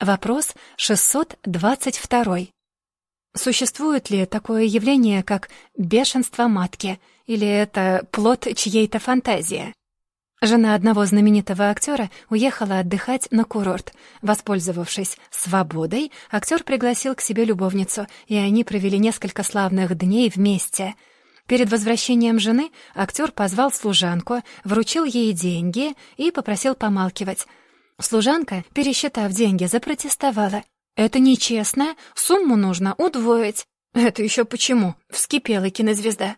Вопрос 622. Существует ли такое явление, как бешенство матки, или это плод чьей-то фантазии? Жена одного знаменитого актера уехала отдыхать на курорт. Воспользовавшись свободой, актер пригласил к себе любовницу, и они провели несколько славных дней вместе. Перед возвращением жены актер позвал служанку, вручил ей деньги и попросил помалкивать. Служанка, пересчитав деньги, запротестовала. «Это нечестно, сумму нужно удвоить». «Это еще почему?» — вскипела кинозвезда.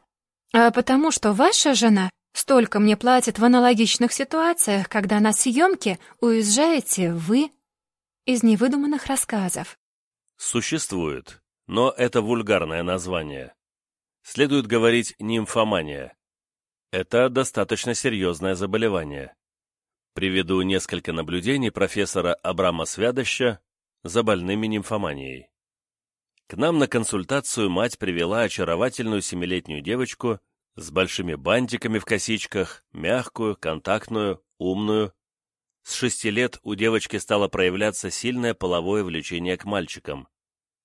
«А потому что ваша жена столько мне платит в аналогичных ситуациях, когда на съемке уезжаете вы». Из невыдуманных рассказов. Существует, но это вульгарное название. Следует говорить нимфомания. Это достаточно серьезное заболевание. Приведу несколько наблюдений профессора Абрама Свядоща за больными нимфоманией. К нам на консультацию мать привела очаровательную семилетнюю девочку с большими бантиками в косичках, мягкую, контактную, умную. С шести лет у девочки стало проявляться сильное половое влечение к мальчикам.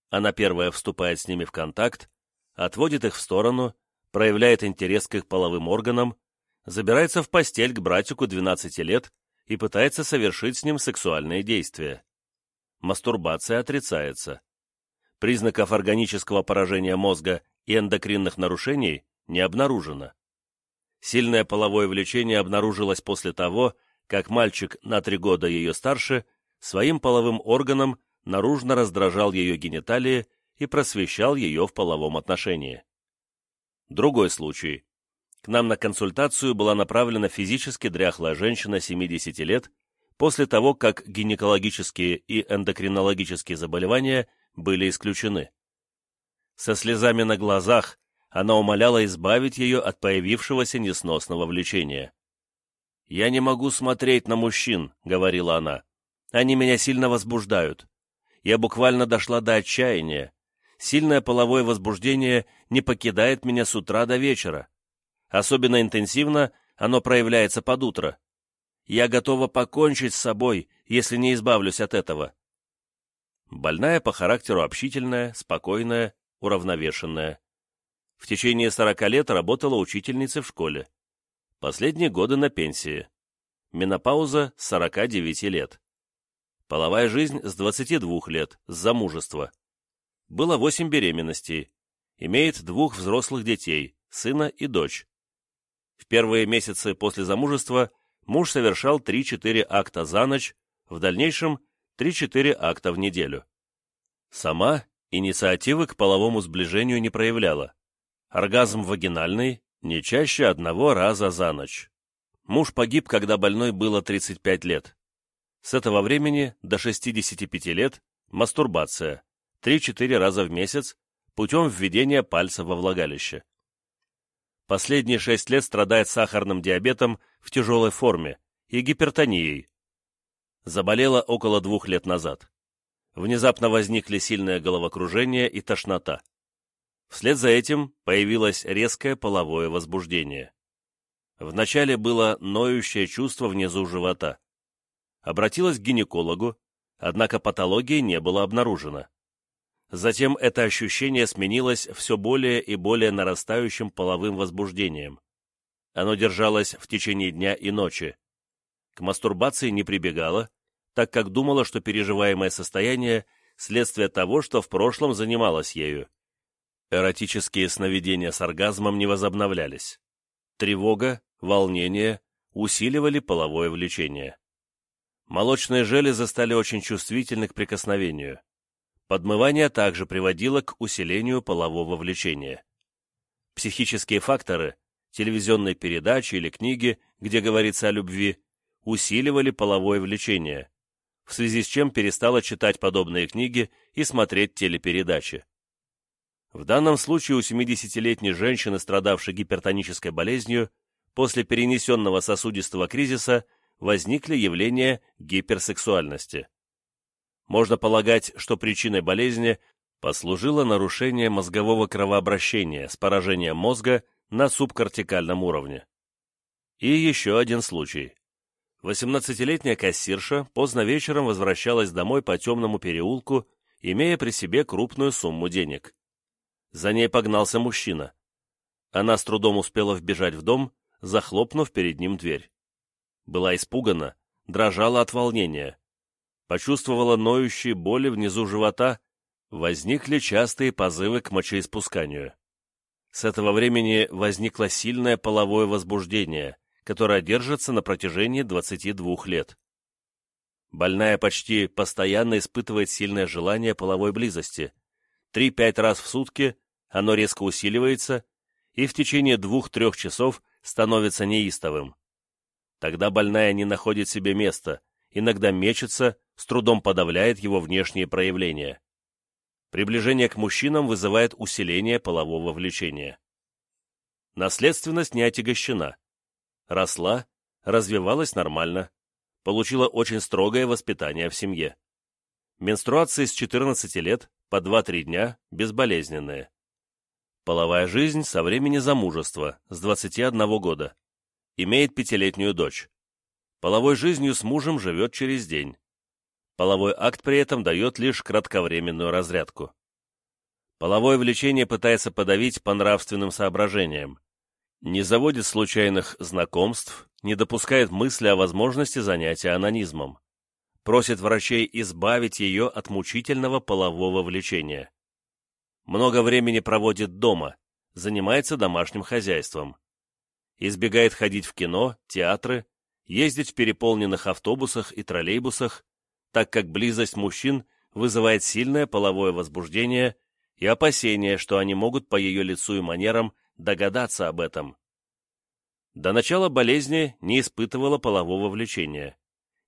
Она первая вступает с ними в контакт, отводит их в сторону, проявляет интерес к их половым органам, забирается в постель к братику 12 лет и пытается совершить с ним сексуальные действия мастурбация отрицается. Признаков органического поражения мозга и эндокринных нарушений не обнаружено. Сильное половое влечение обнаружилось после того, как мальчик на три года ее старше своим половым органом наружно раздражал ее гениталии и просвещал ее в половом отношении. Другой случай. К нам на консультацию была направлена физически дряхлая женщина 70 лет, после того, как гинекологические и эндокринологические заболевания были исключены. Со слезами на глазах она умоляла избавить ее от появившегося несносного влечения. «Я не могу смотреть на мужчин», — говорила она. «Они меня сильно возбуждают. Я буквально дошла до отчаяния. Сильное половое возбуждение не покидает меня с утра до вечера. Особенно интенсивно оно проявляется под утро. Я готова покончить с собой, если не избавлюсь от этого. Больная по характеру общительная, спокойная, уравновешенная. В течение сорока лет работала учительницей в школе. Последние годы на пенсии. Менопауза с 49 лет. Половая жизнь с 22 лет, с замужества. Было 8 беременностей. Имеет двух взрослых детей, сына и дочь. В первые месяцы после замужества – муж совершал 3-4 акта за ночь, в дальнейшем 3-4 акта в неделю. Сама инициативы к половому сближению не проявляла. Оргазм вагинальный не чаще одного раза за ночь. Муж погиб, когда больной было 35 лет. С этого времени до 65 лет мастурбация 3-4 раза в месяц путем введения пальца во влагалище. Последние 6 лет страдает сахарным диабетом в тяжелой форме и гипертонией. Заболела около двух лет назад. Внезапно возникли сильное головокружение и тошнота. Вслед за этим появилось резкое половое возбуждение. Вначале было ноющее чувство внизу живота. Обратилась к гинекологу, однако патологии не было обнаружено. Затем это ощущение сменилось все более и более нарастающим половым возбуждением. Оно держалось в течение дня и ночи. К мастурбации не прибегала, так как думала, что переживаемое состояние – следствие того, что в прошлом занималась ею. Эротические сновидения с оргазмом не возобновлялись. Тревога, волнение усиливали половое влечение. Молочные железы стали очень чувствительны к прикосновению. Подмывание также приводило к усилению полового влечения. Психические факторы телевизионные передачи или книги, где говорится о любви, усиливали половое влечение, в связи с чем перестала читать подобные книги и смотреть телепередачи. В данном случае у 70-летней женщины, страдавшей гипертонической болезнью, после перенесенного сосудистого кризиса возникли явления гиперсексуальности. Можно полагать, что причиной болезни послужило нарушение мозгового кровообращения с поражением мозга на субкортикальном уровне. И еще один случай. 18-летняя кассирша поздно вечером возвращалась домой по темному переулку, имея при себе крупную сумму денег. За ней погнался мужчина. Она с трудом успела вбежать в дом, захлопнув перед ним дверь. Была испугана, дрожала от волнения. Почувствовала ноющие боли внизу живота, возникли частые позывы к мочеиспусканию. С этого времени возникло сильное половое возбуждение, которое держится на протяжении 22 лет. Больная почти постоянно испытывает сильное желание половой близости. 3-5 раз в сутки оно резко усиливается и в течение 2-3 часов становится неистовым. Тогда больная не находит себе места, иногда мечется, с трудом подавляет его внешние проявления. Приближение к мужчинам вызывает усиление полового влечения. Наследственность не отягощена. Росла, развивалась нормально, получила очень строгое воспитание в семье. Менструации с 14 лет по 2-3 дня безболезненные. Половая жизнь со времени замужества, с 21 года. Имеет пятилетнюю дочь. Половой жизнью с мужем живет через день. Половой акт при этом дает лишь кратковременную разрядку. Половое влечение пытается подавить по нравственным соображениям. Не заводит случайных знакомств, не допускает мысли о возможности занятия анонизмом. Просит врачей избавить ее от мучительного полового влечения. Много времени проводит дома, занимается домашним хозяйством. Избегает ходить в кино, театры, ездить в переполненных автобусах и троллейбусах, так как близость мужчин вызывает сильное половое возбуждение и опасение, что они могут по ее лицу и манерам догадаться об этом. До начала болезни не испытывала полового влечения,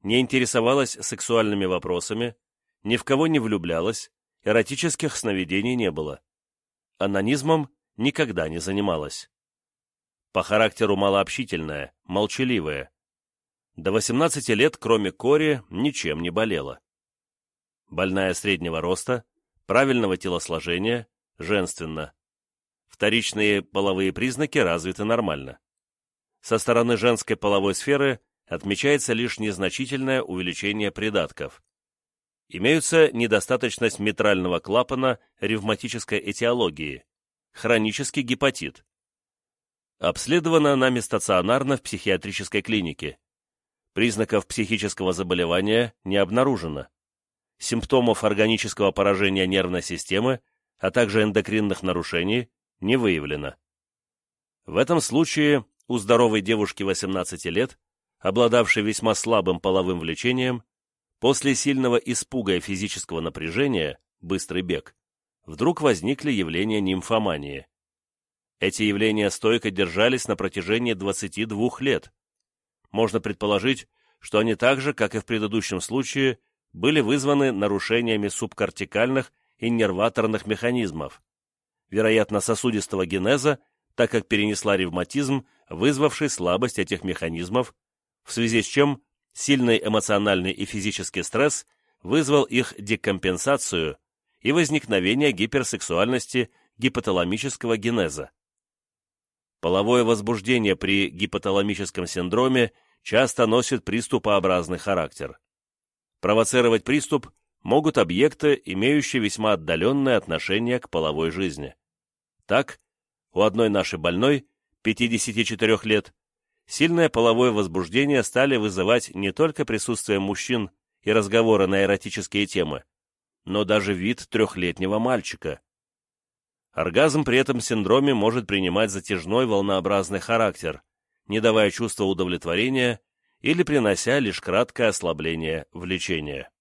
не интересовалась сексуальными вопросами, ни в кого не влюблялась, эротических сновидений не было. Анонизмом никогда не занималась. По характеру малообщительная, молчаливая, до 18 лет, кроме кори, ничем не болела. Больная среднего роста, правильного телосложения, женственно. Вторичные половые признаки развиты нормально. Со стороны женской половой сферы отмечается лишь незначительное увеличение придатков. Имеются недостаточность митрального клапана ревматической этиологии, хронический гепатит. Обследована нами стационарно в психиатрической клинике. Признаков психического заболевания не обнаружено. Симптомов органического поражения нервной системы, а также эндокринных нарушений не выявлено. В этом случае у здоровой девушки 18 лет, обладавшей весьма слабым половым влечением, после сильного испуга и физического напряжения, быстрый бег, вдруг возникли явления нимфомании. Эти явления стойко держались на протяжении 22 лет, можно предположить, что они так же, как и в предыдущем случае, были вызваны нарушениями субкортикальных и нерваторных механизмов, вероятно, сосудистого генеза, так как перенесла ревматизм, вызвавший слабость этих механизмов, в связи с чем сильный эмоциональный и физический стресс вызвал их декомпенсацию и возникновение гиперсексуальности гипоталамического генеза. Половое возбуждение при гипоталамическом синдроме часто носит приступообразный характер. Провоцировать приступ могут объекты, имеющие весьма отдаленное отношение к половой жизни. Так, у одной нашей больной, 54 лет, сильное половое возбуждение стали вызывать не только присутствие мужчин и разговоры на эротические темы, но даже вид трехлетнего мальчика. Оргазм при этом синдроме может принимать затяжной волнообразный характер, не давая чувства удовлетворения или принося лишь краткое ослабление влечения.